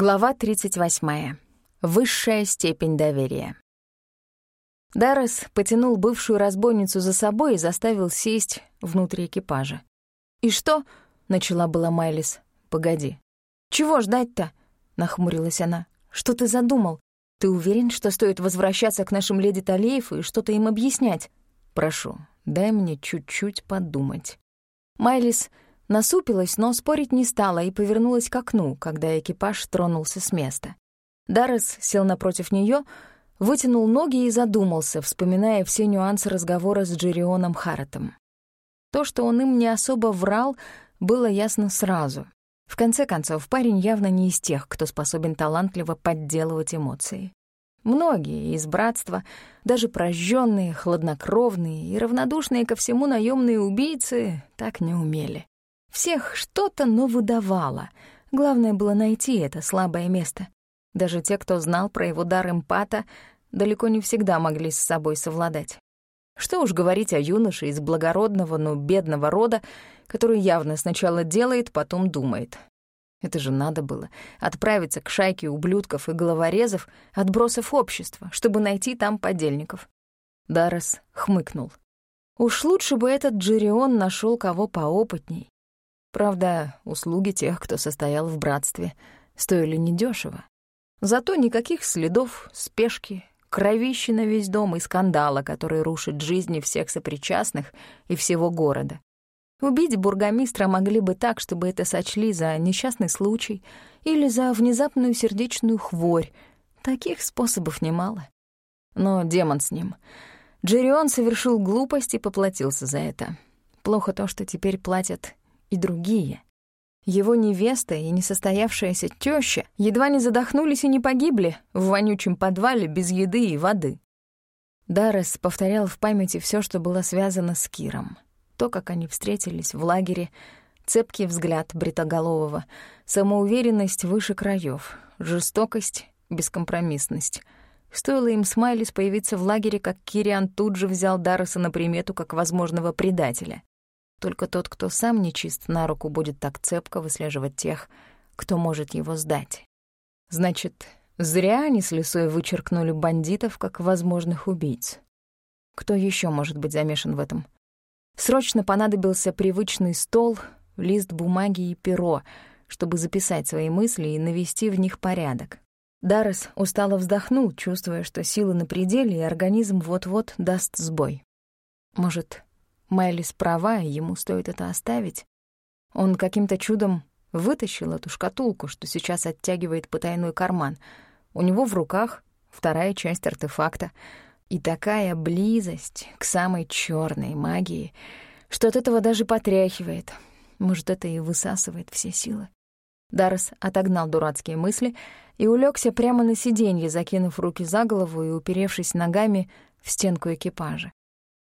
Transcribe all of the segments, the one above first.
Глава 38. Высшая степень доверия. Даррес потянул бывшую разбойницу за собой и заставил сесть внутрь экипажа. «И что?» — начала была Майлис. «Погоди». «Чего ждать-то?» — нахмурилась она. «Что ты задумал? Ты уверен, что стоит возвращаться к нашим леди Талеев и что-то им объяснять?» «Прошу, дай мне чуть-чуть подумать». Майлис насупилась, но спорить не стала и повернулась к окну, когда экипаж тронулся с места. Даррес сел напротив нее, вытянул ноги и задумался, вспоминая все нюансы разговора с Джерионом Харретом. То, что он им не особо врал, было ясно сразу. В конце концов, парень явно не из тех, кто способен талантливо подделывать эмоции. Многие из братства, даже прожженные, хладнокровные и равнодушные ко всему наемные убийцы, так не умели. Всех что-то, но выдавало. Главное было найти это слабое место. Даже те, кто знал про его дар эмпата, далеко не всегда могли с собой совладать. Что уж говорить о юноше из благородного, но бедного рода, который явно сначала делает, потом думает. Это же надо было отправиться к шайке ублюдков и головорезов, отбросов общества, чтобы найти там подельников. Даррес хмыкнул. Уж лучше бы этот Джерион нашел кого поопытней. Правда, услуги тех, кто состоял в братстве, стоили недешево. Зато никаких следов, спешки, кровищи на весь дом и скандала, который рушит жизни всех сопричастных и всего города. Убить бургомистра могли бы так, чтобы это сочли за несчастный случай или за внезапную сердечную хворь. Таких способов немало. Но демон с ним. Джерион совершил глупость и поплатился за это. Плохо то, что теперь платят и другие. Его невеста и несостоявшаяся тёща едва не задохнулись и не погибли в вонючем подвале без еды и воды. Даррес повторял в памяти всё, что было связано с Киром. То, как они встретились в лагере, цепкий взгляд бритоголового, самоуверенность выше краев, жестокость, бескомпромиссность. Стоило им с Майлис появиться в лагере, как Кириан тут же взял Дарреса на примету как возможного предателя. Только тот, кто сам не чист на руку, будет так цепко выслеживать тех, кто может его сдать. Значит, зря они с лисой вычеркнули бандитов как возможных убийц. Кто еще может быть замешан в этом? Срочно понадобился привычный стол, лист бумаги и перо, чтобы записать свои мысли и навести в них порядок. Даррес устало вздохнул, чувствуя, что силы на пределе, и организм вот-вот даст сбой. Может, Майлис права, ему стоит это оставить. Он каким-то чудом вытащил эту шкатулку, что сейчас оттягивает потайной карман. У него в руках вторая часть артефакта. И такая близость к самой черной магии, что от этого даже потряхивает. Может, это и высасывает все силы. Даррес отогнал дурацкие мысли и улегся прямо на сиденье, закинув руки за голову и уперевшись ногами в стенку экипажа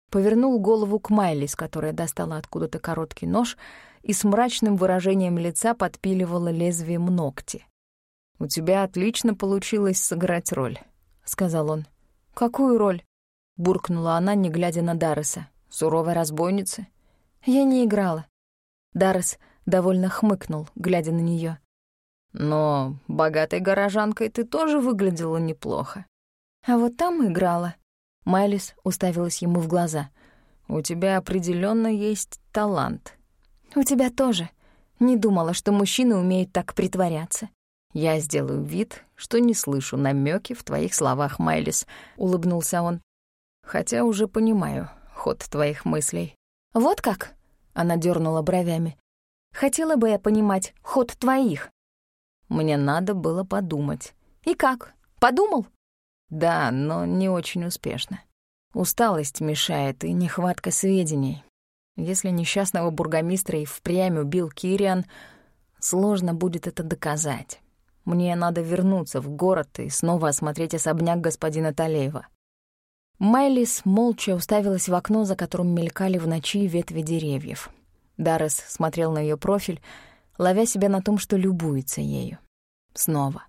повернул голову к Майлис, которая достала откуда-то короткий нож и с мрачным выражением лица подпиливала лезвием ногти. «У тебя отлично получилось сыграть роль», — сказал он. «Какую роль?» — буркнула она, не глядя на Дарреса. «Суровой разбойницы?» «Я не играла». Даррес довольно хмыкнул, глядя на неё. «Но богатой горожанкой ты тоже выглядела неплохо». «А вот там играла», Майлис уставилась ему в глаза. «У тебя определенно есть талант». «У тебя тоже. Не думала, что мужчины умеют так притворяться». «Я сделаю вид, что не слышу намеки в твоих словах, Майлис», — улыбнулся он. «Хотя уже понимаю ход твоих мыслей». «Вот как?» — она дернула бровями. «Хотела бы я понимать ход твоих». Мне надо было подумать. «И как? Подумал?» Да, но не очень успешно. Усталость мешает и нехватка сведений. Если несчастного бургомистра и впрямь убил Кириан, сложно будет это доказать. Мне надо вернуться в город и снова осмотреть особняк господина Талеева. Майлис молча уставилась в окно, за которым мелькали в ночи ветви деревьев. Даррес смотрел на ее профиль, ловя себя на том, что любуется ею. Снова.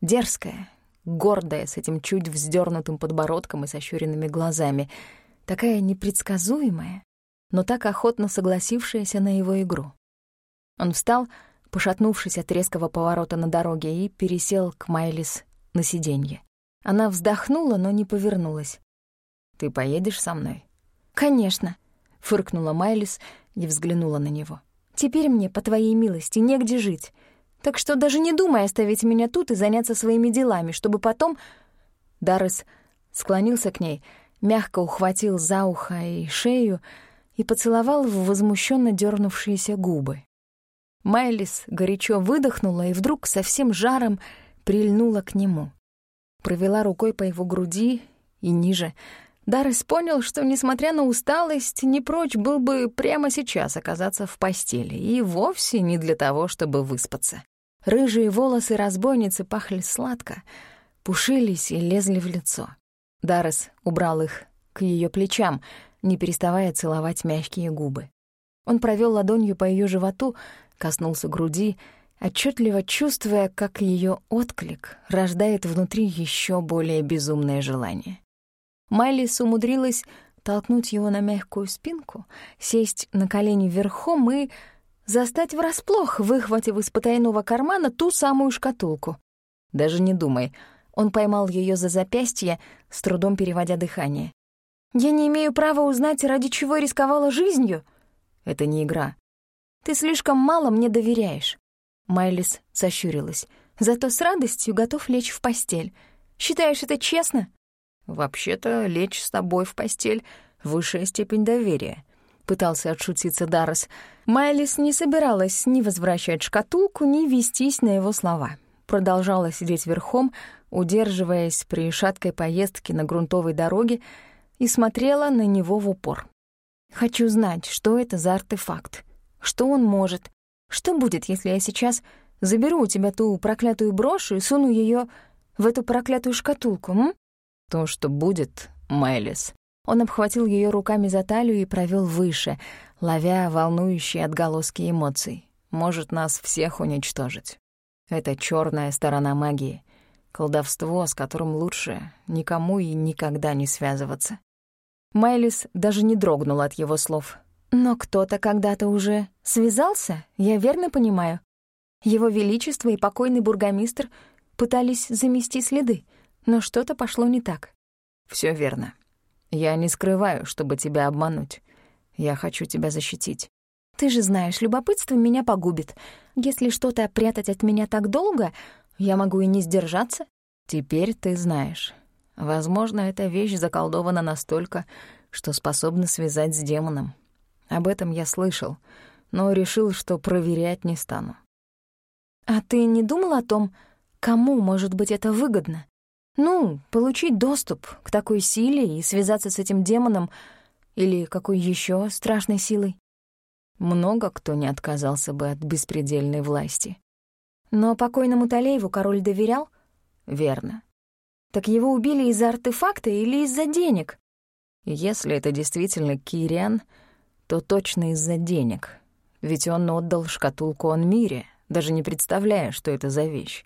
Дерзкая, гордая, с этим чуть вздернутым подбородком и сощуренными глазами, такая непредсказуемая, но так охотно согласившаяся на его игру. Он встал, пошатнувшись от резкого поворота на дороге, и пересел к Майлис на сиденье. Она вздохнула, но не повернулась. «Ты поедешь со мной?» «Конечно», — фыркнула Майлис и взглянула на него. «Теперь мне, по твоей милости, негде жить. Так что даже не думай оставить меня тут и заняться своими делами, чтобы потом...» Даррес склонился к ней, мягко ухватил за ухо и шею и поцеловал в возмущенно дернувшиеся губы. Майлис горячо выдохнула и вдруг со всем жаром прильнула к нему. Провела рукой по его груди и ниже. Даррес понял, что, несмотря на усталость, не прочь был бы прямо сейчас оказаться в постели, и вовсе не для того, чтобы выспаться. Рыжие волосы разбойницы пахли сладко, пушились и лезли в лицо. Даррес убрал их к ее плечам, не переставая целовать мягкие губы. Он провел ладонью по ее животу, коснулся груди, отчетливо чувствуя, как ее отклик рождает внутри еще более безумное желание. Майлис умудрилась толкнуть его на мягкую спинку, сесть на колени верхом и застать врасплох, выхватив из потайного кармана ту самую шкатулку. Даже не думай, он поймал ее за запястье, с трудом переводя дыхание. «Я не имею права узнать, ради чего рисковала жизнью?» «Это не игра. Ты слишком мало мне доверяешь». Майлис сощурилась. «Зато с радостью готов лечь в постель. Считаешь это честно?» «Вообще-то лечь с тобой в постель — высшая степень доверия», — пытался отшутиться Даррес. Майлис не собиралась ни возвращать шкатулку, ни вестись на его слова. Продолжала сидеть верхом, удерживаясь при шаткой поездке на грунтовой дороге, и смотрела на него в упор. «Хочу знать, что это за артефакт, что он может, что будет, если я сейчас заберу у тебя ту проклятую брошь и суну ее в эту проклятую шкатулку, м?» «То, что будет, Майлис». Он обхватил ее руками за талию и провел выше, ловя волнующие отголоски эмоций. «Может нас всех уничтожить. Это черная сторона магии, колдовство, с которым лучше никому и никогда не связываться. Майлис даже не дрогнула от его слов. «Но кто-то когда-то уже связался, я верно понимаю? Его Величество и покойный бургомистр пытались замести следы, но что-то пошло не так». Все верно. Я не скрываю, чтобы тебя обмануть. Я хочу тебя защитить. Ты же знаешь, любопытство меня погубит. Если что-то прятать от меня так долго, я могу и не сдержаться. Теперь ты знаешь. Возможно, эта вещь заколдована настолько, что способна связать с демоном. Об этом я слышал, но решил, что проверять не стану. А ты не думал о том, кому может быть это выгодно? Ну, получить доступ к такой силе и связаться с этим демоном или какой еще страшной силой? Много кто не отказался бы от беспредельной власти. Но покойному Талееву король доверял? Верно. Так его убили из-за артефакта или из-за денег? Если это действительно Кириан, то точно из-за денег. Ведь он отдал шкатулку Онмире, даже не представляя, что это за вещь.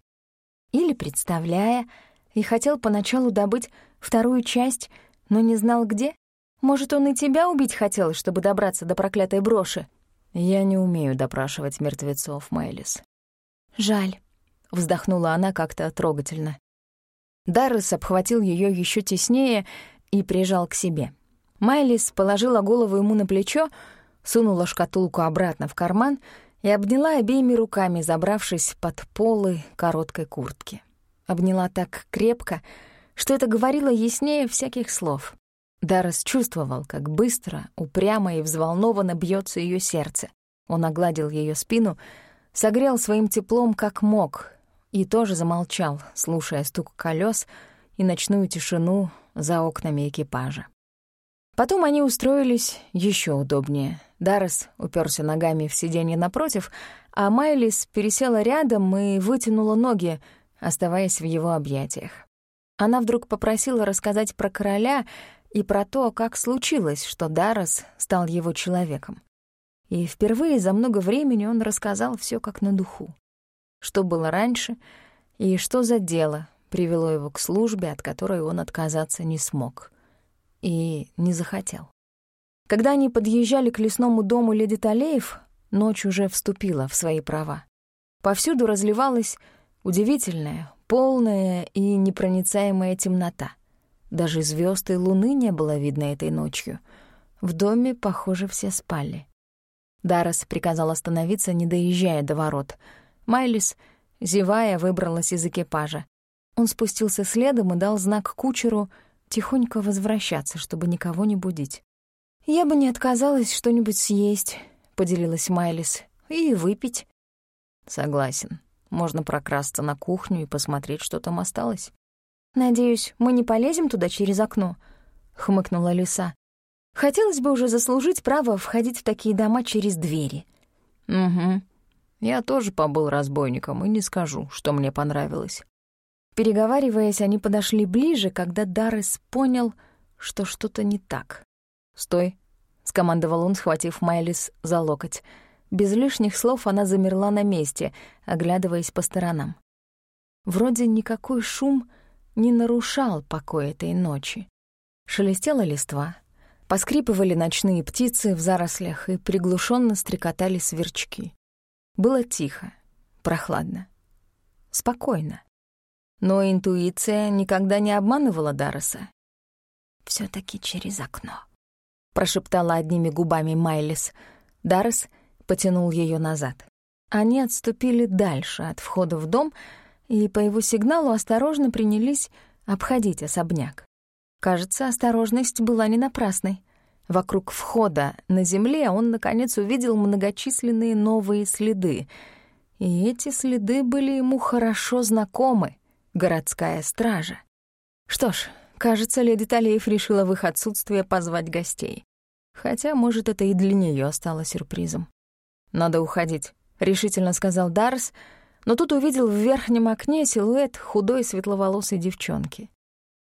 Или представляя, и хотел поначалу добыть вторую часть, но не знал где? Может, он и тебя убить хотел, чтобы добраться до проклятой броши? Я не умею допрашивать мертвецов, Майлис. «Жаль», — вздохнула она как-то трогательно. Даррес обхватил ее еще теснее и прижал к себе. Майлис положила голову ему на плечо, сунула шкатулку обратно в карман и обняла обеими руками, забравшись под полы короткой куртки. Обняла так крепко, что это говорило яснее всяких слов. Даррес чувствовал, как быстро, упрямо и взволнованно бьется ее сердце. Он огладил ее спину — согрел своим теплом как мог и тоже замолчал, слушая стук колес и ночную тишину за окнами экипажа. Потом они устроились еще удобнее. Даррес уперся ногами в сиденье напротив, а Майлис пересела рядом и вытянула ноги, оставаясь в его объятиях. Она вдруг попросила рассказать про короля и про то, как случилось, что Даррес стал его человеком. И впервые за много времени он рассказал все как на духу. Что было раньше и что за дело привело его к службе, от которой он отказаться не смог. И не захотел. Когда они подъезжали к лесному дому леди Талеев, ночь уже вступила в свои права. Повсюду разливалась удивительная, полная и непроницаемая темнота. Даже звезд и луны не было видно этой ночью. В доме, похоже, все спали. Даррес приказал остановиться, не доезжая до ворот. Майлис, зевая, выбралась из экипажа. Он спустился следом и дал знак кучеру тихонько возвращаться, чтобы никого не будить. «Я бы не отказалась что-нибудь съесть», — поделилась Майлис, — «и выпить». «Согласен. Можно прокрасться на кухню и посмотреть, что там осталось». «Надеюсь, мы не полезем туда через окно?» — хмыкнула Лиса. «Хотелось бы уже заслужить право входить в такие дома через двери». «Угу. Я тоже побыл разбойником и не скажу, что мне понравилось». Переговариваясь, они подошли ближе, когда Даррес понял, что что-то не так. «Стой», — скомандовал он, схватив Майлис за локоть. Без лишних слов она замерла на месте, оглядываясь по сторонам. Вроде никакой шум не нарушал покой этой ночи. Шелестела листва, поскрипывали ночные птицы в зарослях и приглушенно стрекотали сверчки. Было тихо, прохладно, спокойно. Но интуиция никогда не обманывала Дарреса. все таки через окно», — прошептала одними губами Майлис. Даррес потянул ее назад. Они отступили дальше от входа в дом и по его сигналу осторожно принялись обходить особняк. Кажется, осторожность была не напрасной. Вокруг входа на земле он, наконец, увидел многочисленные новые следы. И эти следы были ему хорошо знакомы городская стража. Что ж, кажется, леди Талеев решила в их отсутствие позвать гостей. Хотя, может, это и для нее стало сюрпризом. «Надо уходить», — решительно сказал Дарс, но тут увидел в верхнем окне силуэт худой светловолосой девчонки.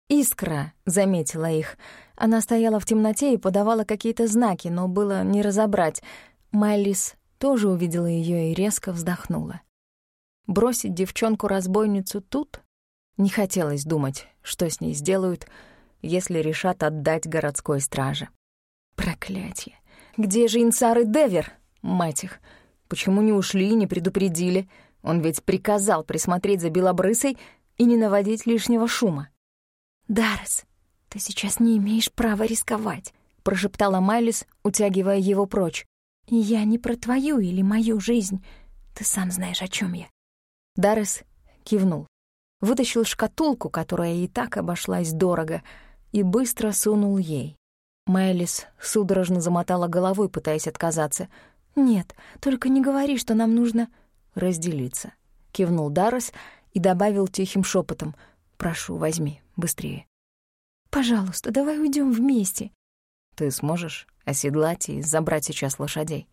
Искра заметила их. Она стояла в темноте и подавала какие-то знаки, но было не разобрать. Майлис тоже увидела ее и резко вздохнула. Бросить девчонку-разбойницу тут не хотелось думать, что с ней сделают, если решат отдать городской страже. Проклятие! Где же Инсар и Девер? Мать их! Почему не ушли и не предупредили? Он ведь приказал присмотреть за Белобрысой и не наводить лишнего шума. «Даррес, ты сейчас не имеешь права рисковать», — прошептала Майлис, утягивая его прочь. «И я не про твою или мою жизнь. Ты сам знаешь, о чем я». Даррес кивнул вытащил шкатулку, которая и так обошлась дорого, и быстро сунул ей. Майлис судорожно замотала головой, пытаясь отказаться. «Нет, только не говори, что нам нужно...» «Разделиться», — кивнул Даррес и добавил тихим шепотом. «Прошу, возьми, быстрее». «Пожалуйста, давай уйдем вместе». «Ты сможешь оседлать и забрать сейчас лошадей?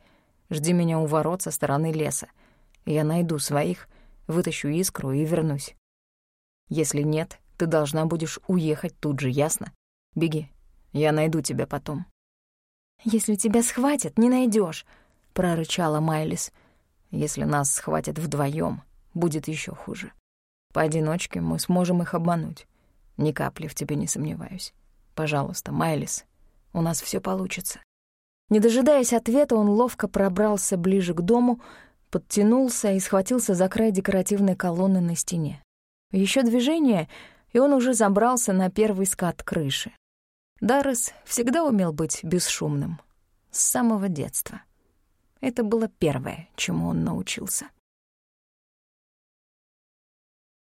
Жди меня у ворот со стороны леса. Я найду своих, вытащу искру и вернусь. Если нет, ты должна будешь уехать тут же, ясно? Беги, я найду тебя потом». «Если тебя схватят, не найдешь, прорычала Майлис. «Если нас схватят вдвоем, будет еще хуже. Поодиночке мы сможем их обмануть. Ни капли в тебе не сомневаюсь. Пожалуйста, Майлис, у нас все получится». Не дожидаясь ответа, он ловко пробрался ближе к дому, подтянулся и схватился за край декоративной колонны на стене. Еще движение, и он уже забрался на первый скат крыши. Даррес всегда умел быть бесшумным. С самого детства. Это было первое, чему он научился.